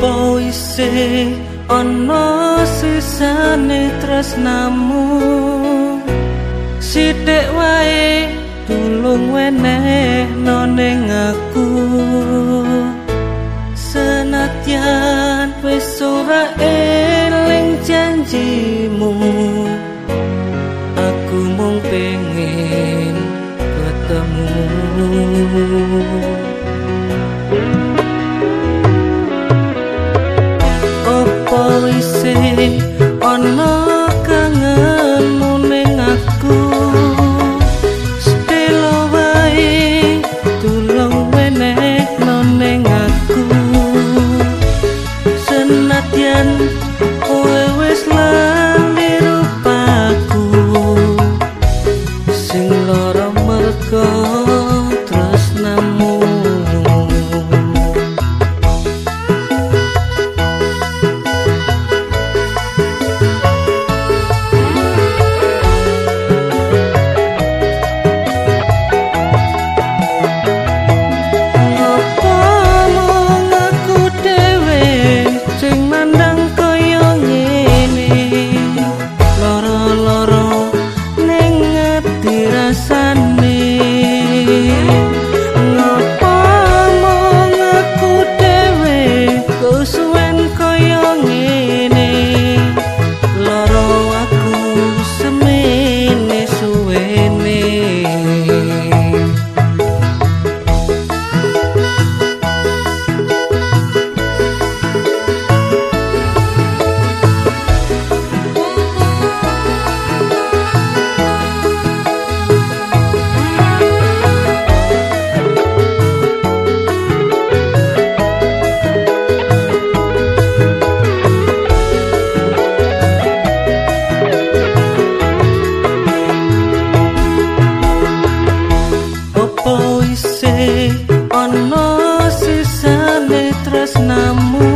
opo isih ana sisane tresnamu. Sithik wae tulung weneh ning aku. Senatyan wis ora eling janjimu ana kangenmu ning aku. Stelo wae tulung menek ning aku. Senadyan kowe wis lah hati tresnamu